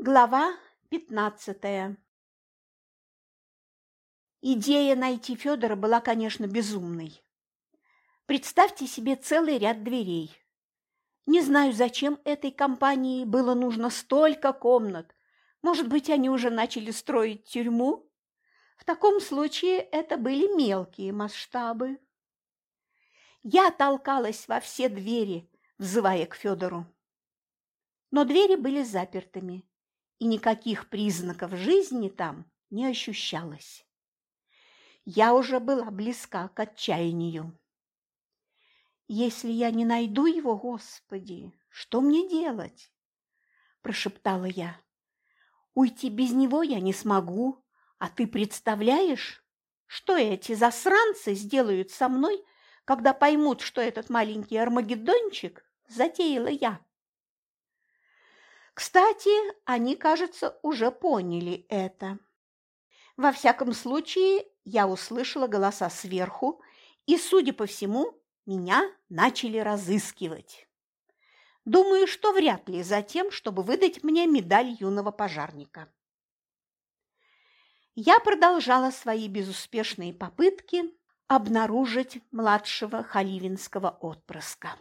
Глава пятнадцатая Идея найти Федора была, конечно, безумной. Представьте себе целый ряд дверей. Не знаю, зачем этой компании было нужно столько комнат. Может быть, они уже начали строить тюрьму? В таком случае это были мелкие масштабы. Я толкалась во все двери, взывая к Федору. Но двери были запертыми, и никаких признаков жизни там не ощущалось. Я уже была близка к отчаянию. «Если я не найду его, Господи, что мне делать?» – прошептала я. «Уйти без него я не смогу, а ты представляешь, что эти засранцы сделают со мной, когда поймут, что этот маленький армагеддончик затеяла я?» Кстати, они, кажется, уже поняли это. Во всяком случае, я услышала голоса сверху, и, судя по всему, меня начали разыскивать. Думаю, что вряд ли за тем, чтобы выдать мне медаль юного пожарника. Я продолжала свои безуспешные попытки обнаружить младшего халивинского отпрыска.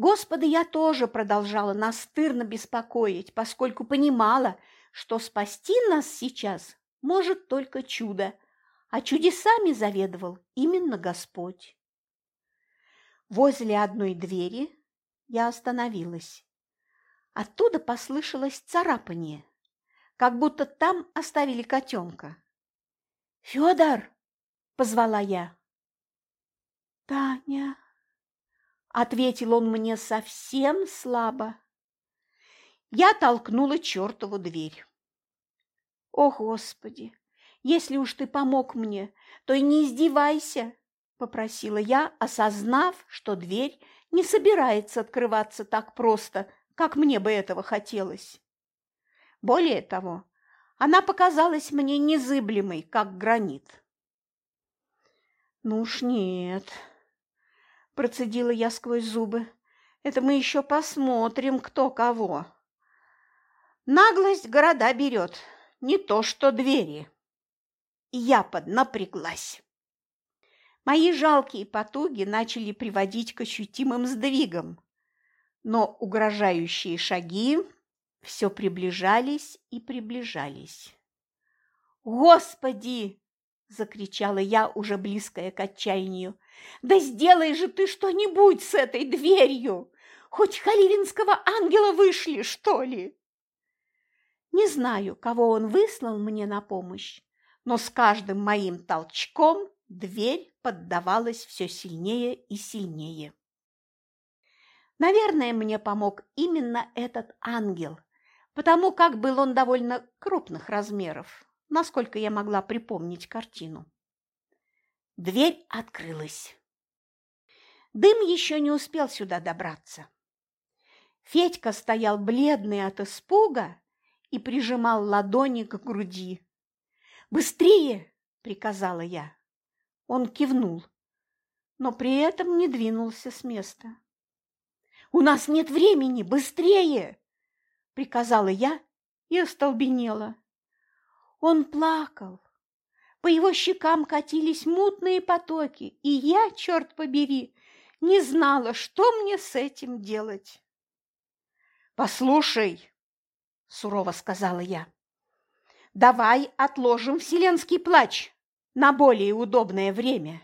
Господа я тоже продолжала настырно беспокоить, поскольку понимала, что спасти нас сейчас может только чудо, а чудесами заведовал именно Господь. Возле одной двери я остановилась. Оттуда послышалось царапание, как будто там оставили котенка. «Федор!» – позвала я. «Таня!» Ответил он мне совсем слабо. Я толкнула чертову дверь. О, Господи, если уж ты помог мне, то и не издевайся, попросила я, осознав, что дверь не собирается открываться так просто, как мне бы этого хотелось. Более того, она показалась мне незыблемой, как гранит. Ну уж нет, процедила я сквозь зубы. Это мы еще посмотрим, кто кого. Наглость города берет, не то что двери. я поднапряглась. Мои жалкие потуги начали приводить к ощутимым сдвигам, но угрожающие шаги все приближались и приближались. «Господи!» закричала я, уже близкая к отчаянию. Да сделай же ты что-нибудь с этой дверью! Хоть халивинского ангела вышли, что ли? Не знаю, кого он выслал мне на помощь, но с каждым моим толчком дверь поддавалась все сильнее и сильнее. Наверное, мне помог именно этот ангел, потому как был он довольно крупных размеров насколько я могла припомнить картину. Дверь открылась. Дым еще не успел сюда добраться. Федька стоял бледный от испуга и прижимал ладони к груди. «Быстрее!» – приказала я. Он кивнул, но при этом не двинулся с места. «У нас нет времени! Быстрее!» – приказала я и остолбенела. Он плакал. По его щекам катились мутные потоки, и я, черт побери, не знала, что мне с этим делать. «Послушай», – сурово сказала я, – «давай отложим вселенский плач на более удобное время.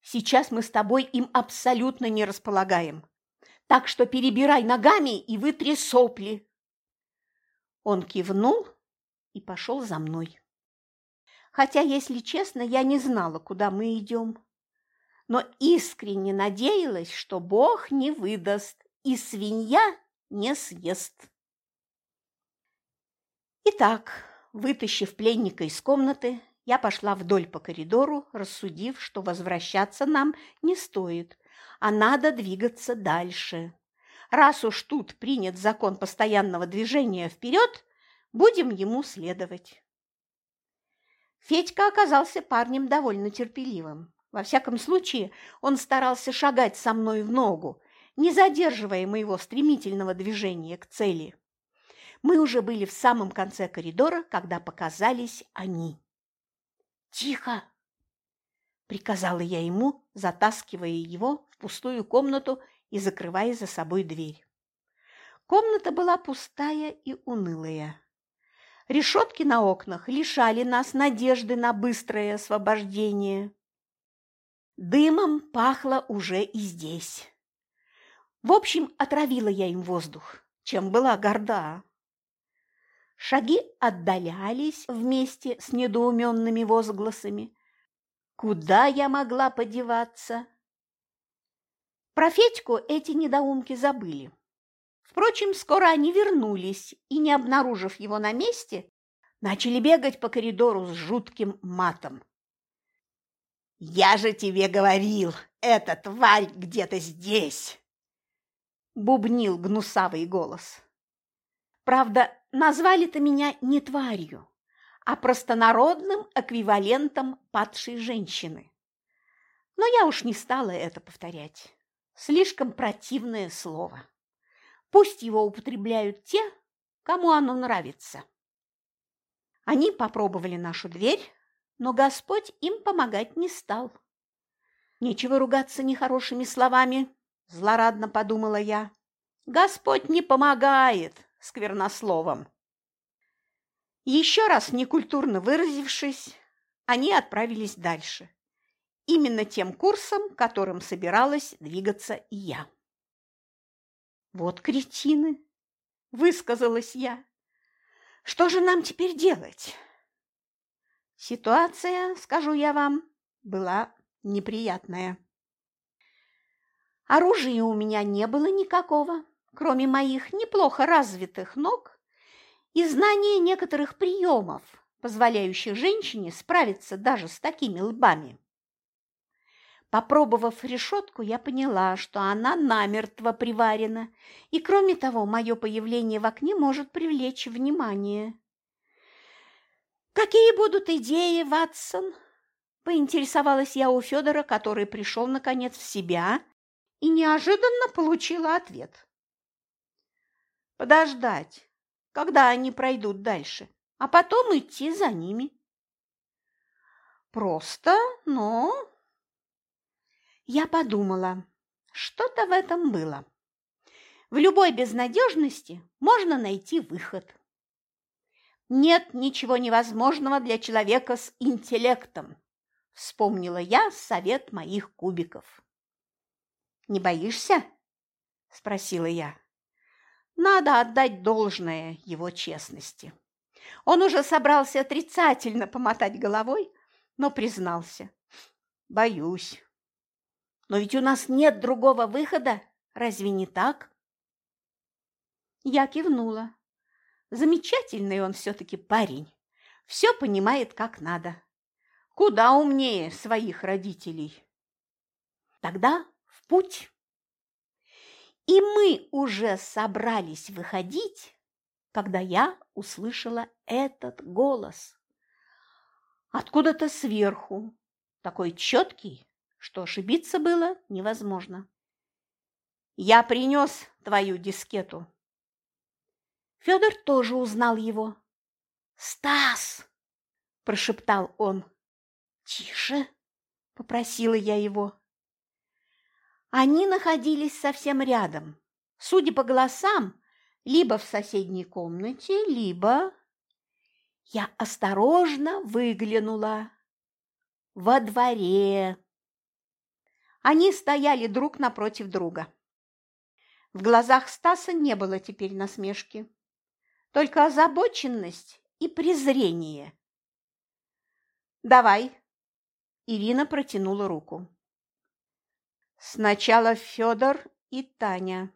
Сейчас мы с тобой им абсолютно не располагаем, так что перебирай ногами и вытри сопли». Он кивнул и пошел за мной. Хотя, если честно, я не знала, куда мы идем, но искренне надеялась, что Бог не выдаст и свинья не съест. Итак, вытащив пленника из комнаты, я пошла вдоль по коридору, рассудив, что возвращаться нам не стоит, а надо двигаться дальше. Раз уж тут принят закон постоянного движения вперед, Будем ему следовать. Федька оказался парнем довольно терпеливым. Во всяком случае, он старался шагать со мной в ногу, не задерживая моего стремительного движения к цели. Мы уже были в самом конце коридора, когда показались они. «Тихо!» – приказала я ему, затаскивая его в пустую комнату и закрывая за собой дверь. Комната была пустая и унылая. Решетки на окнах лишали нас надежды на быстрое освобождение. Дымом пахло уже и здесь. В общем, отравила я им воздух, чем была горда. Шаги отдалялись вместе с недоуменными возгласами. Куда я могла подеваться? Про Федьку эти недоумки забыли. Впрочем, скоро они вернулись и, не обнаружив его на месте, начали бегать по коридору с жутким матом. «Я же тебе говорил, эта тварь где-то здесь!» Бубнил гнусавый голос. Правда, назвали-то меня не тварью, а простонародным эквивалентом падшей женщины. Но я уж не стала это повторять. Слишком противное слово. Пусть его употребляют те, кому оно нравится. Они попробовали нашу дверь, но Господь им помогать не стал. Нечего ругаться нехорошими словами, злорадно подумала я. Господь не помогает сквернословом. Еще раз некультурно выразившись, они отправились дальше. Именно тем курсом, которым собиралась двигаться и я. «Вот кретины!» – высказалась я. «Что же нам теперь делать?» Ситуация, скажу я вам, была неприятная. Оружия у меня не было никакого, кроме моих неплохо развитых ног и знания некоторых приемов, позволяющих женщине справиться даже с такими лбами. Попробовав решетку, я поняла, что она намертво приварена, и, кроме того, мое появление в окне может привлечь внимание. «Какие будут идеи, Ватсон?» – поинтересовалась я у Федора, который пришел, наконец, в себя и неожиданно получила ответ. «Подождать, когда они пройдут дальше, а потом идти за ними». «Просто, но я подумала, что-то в этом было. В любой безнадежности можно найти выход. Нет ничего невозможного для человека с интеллектом, вспомнила я совет моих кубиков. Не боишься? спросила я. Надо отдать должное его честности. Он уже собрался отрицательно помотать головой, но признался. Боюсь. Но ведь у нас нет другого выхода, разве не так? Я кивнула. Замечательный он все-таки парень. Все понимает как надо. Куда умнее своих родителей. Тогда в путь. И мы уже собрались выходить, когда я услышала этот голос. Откуда-то сверху, такой четкий, что ошибиться было невозможно. «Я принес твою дискету». Федор тоже узнал его. «Стас!» – прошептал он. «Тише!» – попросила я его. Они находились совсем рядом. Судя по голосам, либо в соседней комнате, либо... Я осторожно выглянула. Во дворе. Они стояли друг напротив друга. В глазах Стаса не было теперь насмешки, только озабоченность и презрение. «Давай!» – Ирина протянула руку. «Сначала Федор и Таня»,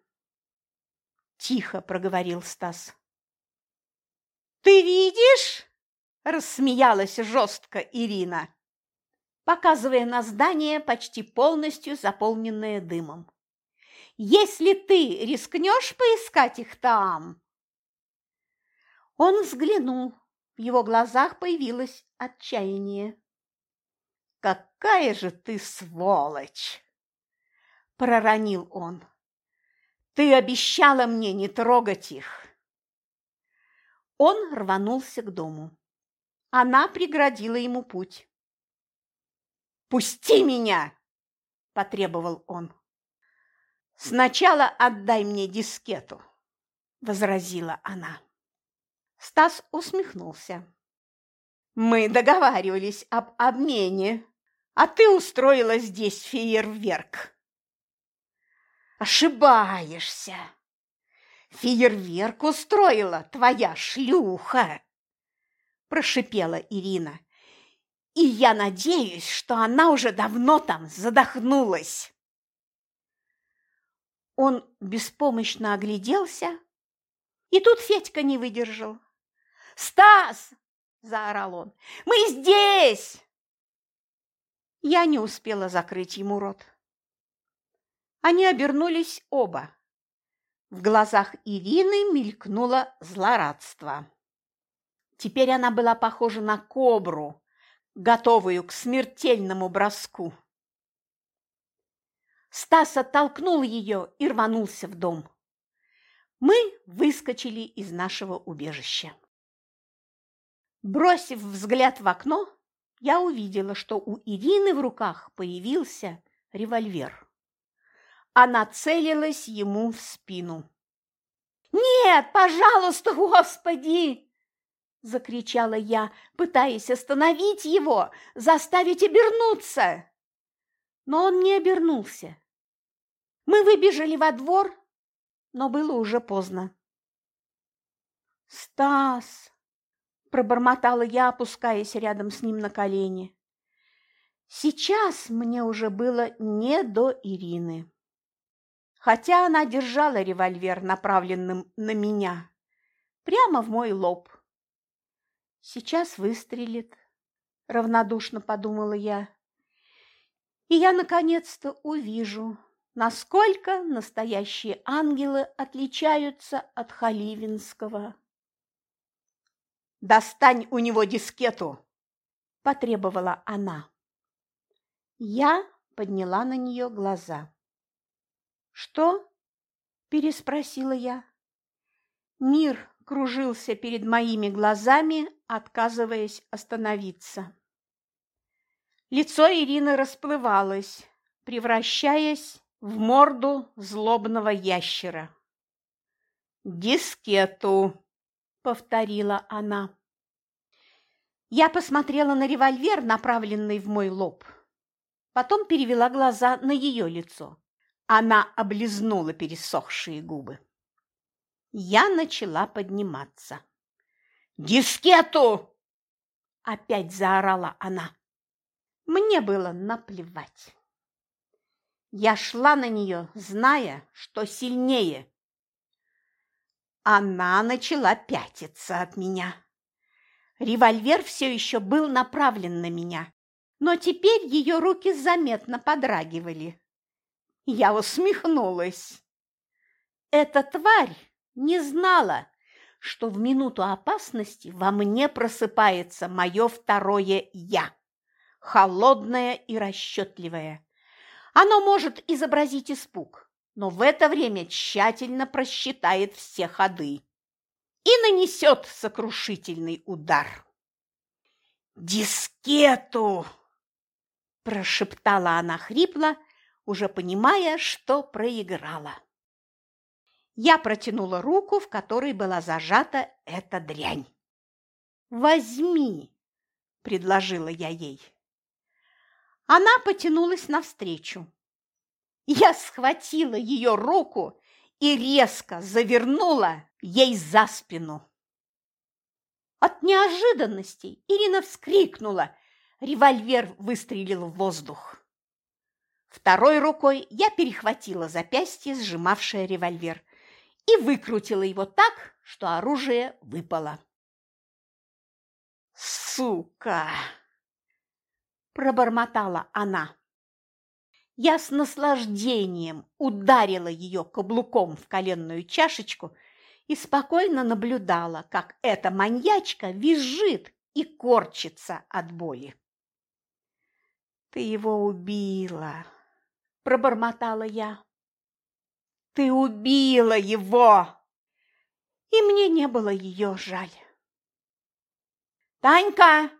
– тихо проговорил Стас. «Ты видишь?» – рассмеялась жестко Ирина показывая на здание, почти полностью заполненное дымом. «Если ты рискнешь поискать их там?» Он взглянул, в его глазах появилось отчаяние. «Какая же ты сволочь!» – проронил он. «Ты обещала мне не трогать их!» Он рванулся к дому. Она преградила ему путь. «Пусти меня!» – потребовал он. «Сначала отдай мне дискету», – возразила она. Стас усмехнулся. «Мы договаривались об обмене, а ты устроила здесь фейерверк». «Ошибаешься! Фейерверк устроила твоя шлюха!» – прошипела Ирина. «И я надеюсь, что она уже давно там задохнулась». Он беспомощно огляделся, и тут Федька не выдержал. «Стас!» – заорал он. «Мы здесь!» Я не успела закрыть ему рот. Они обернулись оба. В глазах Ирины мелькнуло злорадство. Теперь она была похожа на кобру, готовую к смертельному броску. Стас оттолкнул ее и рванулся в дом. Мы выскочили из нашего убежища. Бросив взгляд в окно, я увидела, что у Ирины в руках появился револьвер. Она целилась ему в спину. «Нет, пожалуйста, Господи!» – закричала я, пытаясь остановить его, заставить обернуться. Но он не обернулся. Мы выбежали во двор, но было уже поздно. «Стас!» – пробормотала я, опускаясь рядом с ним на колени. Сейчас мне уже было не до Ирины. Хотя она держала револьвер, направленным на меня, прямо в мой лоб. Сейчас выстрелит, равнодушно подумала я. И я наконец-то увижу, насколько настоящие ангелы отличаются от Халивинского. «Достань у него дискету!» – потребовала она. Я подняла на нее глаза. «Что?» – переспросила я. Мир кружился перед моими глазами, отказываясь остановиться. Лицо Ирины расплывалось, превращаясь в морду злобного ящера. «Дискету!» – повторила она. Я посмотрела на револьвер, направленный в мой лоб. Потом перевела глаза на ее лицо. Она облизнула пересохшие губы. Я начала подниматься. «Дискету!» – опять заорала она. Мне было наплевать. Я шла на нее, зная, что сильнее. Она начала пятиться от меня. Револьвер все еще был направлен на меня, но теперь ее руки заметно подрагивали. Я усмехнулась. Эта тварь не знала, что в минуту опасности во мне просыпается мое второе «я», холодное и расчетливое. Оно может изобразить испуг, но в это время тщательно просчитает все ходы и нанесет сокрушительный удар. «Дискету!» – прошептала она хрипло, уже понимая, что проиграла. Я протянула руку, в которой была зажата эта дрянь. «Возьми!» – предложила я ей. Она потянулась навстречу. Я схватила ее руку и резко завернула ей за спину. От неожиданности Ирина вскрикнула. Револьвер выстрелил в воздух. Второй рукой я перехватила запястье, сжимавшее револьвер, и выкрутила его так, что оружие выпало. «Сука!» пробормотала она. Я с наслаждением ударила ее каблуком в коленную чашечку и спокойно наблюдала, как эта маньячка визжит и корчится от боли. «Ты его убила!» – пробормотала я. «Ты убила его!» И мне не было ее жаль. «Танька!»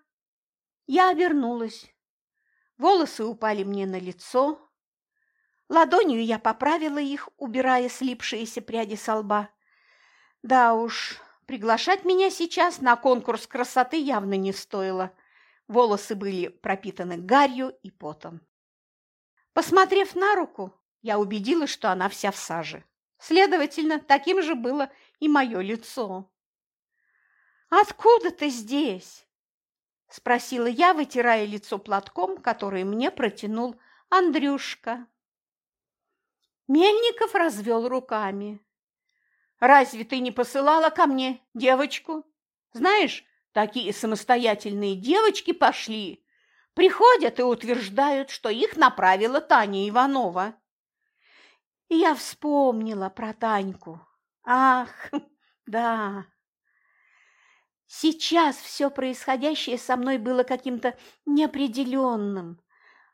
Я обернулась. Волосы упали мне на лицо. Ладонью я поправила их, убирая слипшиеся пряди со лба. Да уж, приглашать меня сейчас на конкурс красоты явно не стоило. Волосы были пропитаны гарью и потом. Посмотрев на руку, я убедилась, что она вся в саже. Следовательно, таким же было и мое лицо. «Откуда ты здесь?» – спросила я, вытирая лицо платком, который мне протянул Андрюшка. Мельников развел руками. «Разве ты не посылала ко мне девочку? Знаешь, такие самостоятельные девочки пошли. Приходят и утверждают, что их направила Таня Иванова». Я вспомнила про Таньку. Ах, да. Сейчас все происходящее со мной было каким-то неопределенным,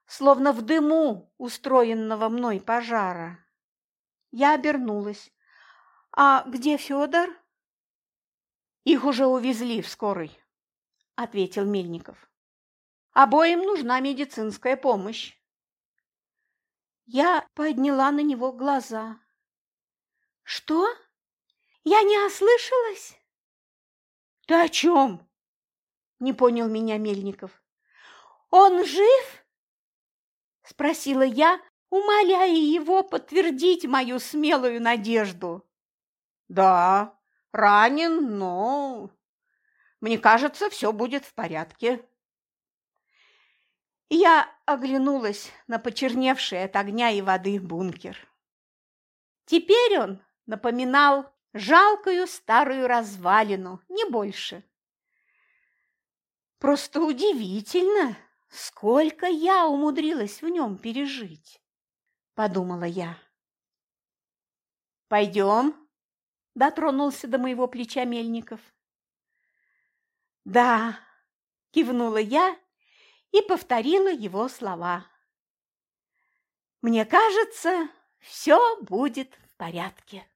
словно в дыму устроенного мной пожара. Я обернулась. «А где Федор?» «Их уже увезли в скорой», – ответил Мельников. «Обоим нужна медицинская помощь». Я подняла на него глаза. «Что? Я не ослышалась?» «Ты о чем?» – не понял меня Мельников. «Он жив?» – спросила я, умоляя его подтвердить мою смелую надежду. «Да, ранен, но, мне кажется, все будет в порядке». Я оглянулась на почерневший от огня и воды бункер. Теперь он напоминал жалкую старую развалину, не больше. Просто удивительно, сколько я умудрилась в нем пережить, подумала я. Пойдем, дотронулся до моего плеча Мельников. Да, кивнула я и повторила его слова. Мне кажется, все будет в порядке.